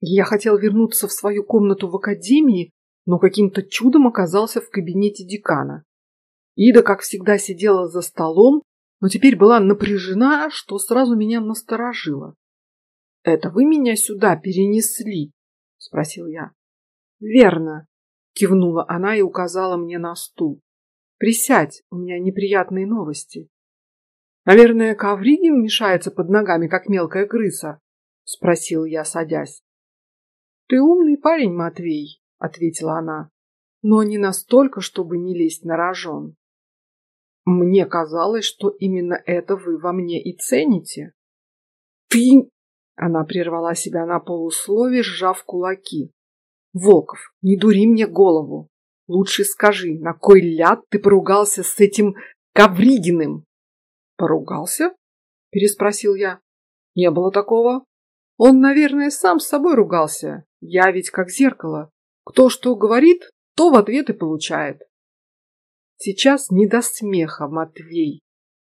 Я хотел вернуться в свою комнату в академии, но каким-то чудом оказался в кабинете декана. Ида, как всегда, сидела за столом, но теперь была напряжена, что сразу меня насторожило. Это вы меня сюда перенесли? спросил я. Верно, кивнула она и указала мне на стул. Присядь, у меня неприятные новости. Наверное, Ковригин мешается под ногами, как мелкая крыса, спросил я, садясь. Ты умный парень, Матвей, ответила она, но не настолько, чтобы не лезть на рожон. Мне казалось, что именно это вы во мне и цените. Ты она прервала себя на полуслове, сжав кулаки. Волков, не дури мне голову. Лучше скажи, на кой ляд ты поругался с этим Ковригиным? Поругался? Переспросил я. Не было такого. Он, наверное, сам с собой ругался. Я ведь как зеркало. Кто что говорит, то в ответ и получает. Сейчас не до смеха, Матвей,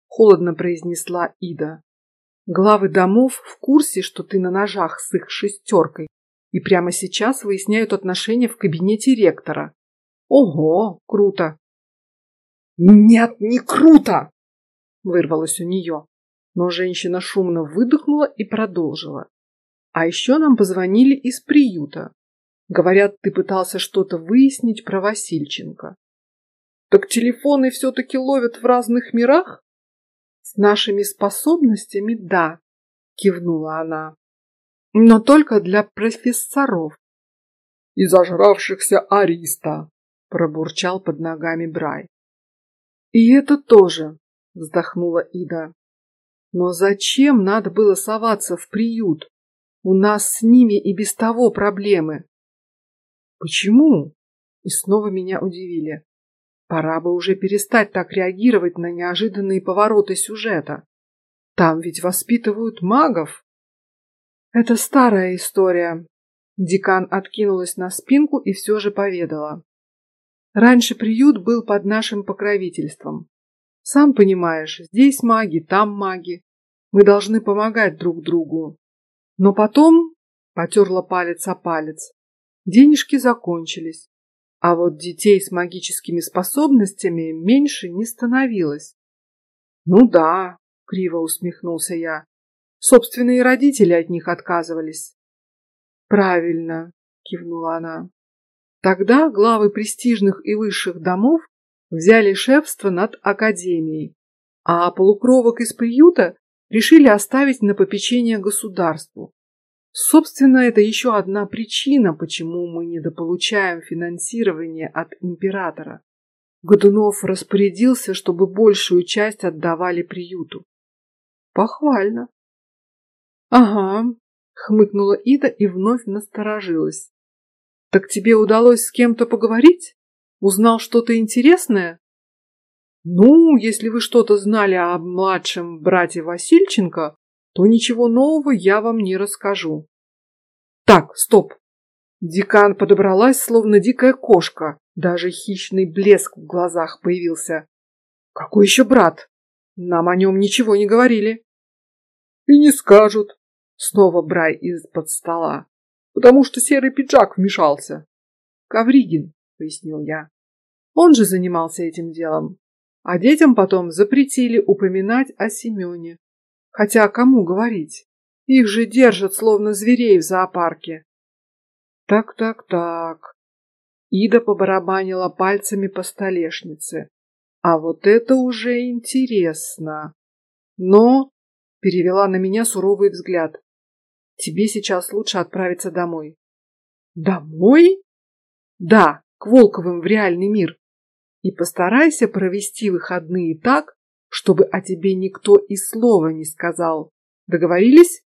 холодно произнесла Ида. Главы домов в курсе, что ты на ножах с их шестеркой, и прямо сейчас выясняют отношения в кабинете ректора. Ого, круто! Нет, не круто! Вырвалось у нее, но женщина шумно выдохнула и продолжила. А еще нам позвонили из приюта. Говорят, ты пытался что-то выяснить про Васильченко. Так телефоны все-таки ловят в разных мирах? С нашими способностями, да, кивнула она. Но только для профессоров. И зажравшихся ариста, пробурчал под ногами Брай. И это тоже, вздохнула Ида. Но зачем надо было соваться в приют? У нас с ними и без того проблемы. Почему? И снова меня удивили. Пора бы уже перестать так реагировать на неожиданные повороты сюжета. Там ведь воспитывают магов. Это старая история. Декан откинулась на спинку и все же поведала. Раньше приют был под нашим покровительством. Сам понимаешь, здесь маги, там маги. Мы должны помогать друг другу. Но потом потерла палец о палец. Денежки закончились. А вот детей с магическими способностями меньше не становилось. Ну да, криво усмехнулся я. Собственные родители от них отказывались. Правильно, кивнула она. Тогда главы престижных и высших домов взяли шефство над академией, а полукровок из приюта решили оставить на попечение государству. Собственно, это еще одна причина, почему мы недополучаем финансирование от императора. Годунов распорядился, чтобы большую часть отдавали приюту. Похвально. Ага, хмыкнула Ида и вновь насторожилась. Так тебе удалось с кем-то поговорить? Узнал что-то интересное? Ну, если вы что-то знали о младшем брате Васильченко, то ничего нового я вам не расскажу. Так, стоп. Декан подобралась, словно дикая кошка. Даже хищный блеск в глазах появился. Какой еще брат? Нам о нем ничего не говорили. И не скажут. Снова Брай из-под стола. Потому что серый пиджак вмешался. Ковригин, пояснил я. Он же занимался этим делом. А детям потом запретили упоминать о Семене. Хотя кому говорить? Их же держат словно зверей в зоопарке. Так, так, так. Ида побарабанила пальцами по столешнице. А вот это уже интересно. Но перевела на меня суровый взгляд. Тебе сейчас лучше отправиться домой. Домой? Да, к Волковым в реальный мир. И постарайся провести выходные так, чтобы о тебе никто и слова не сказал. Договорились?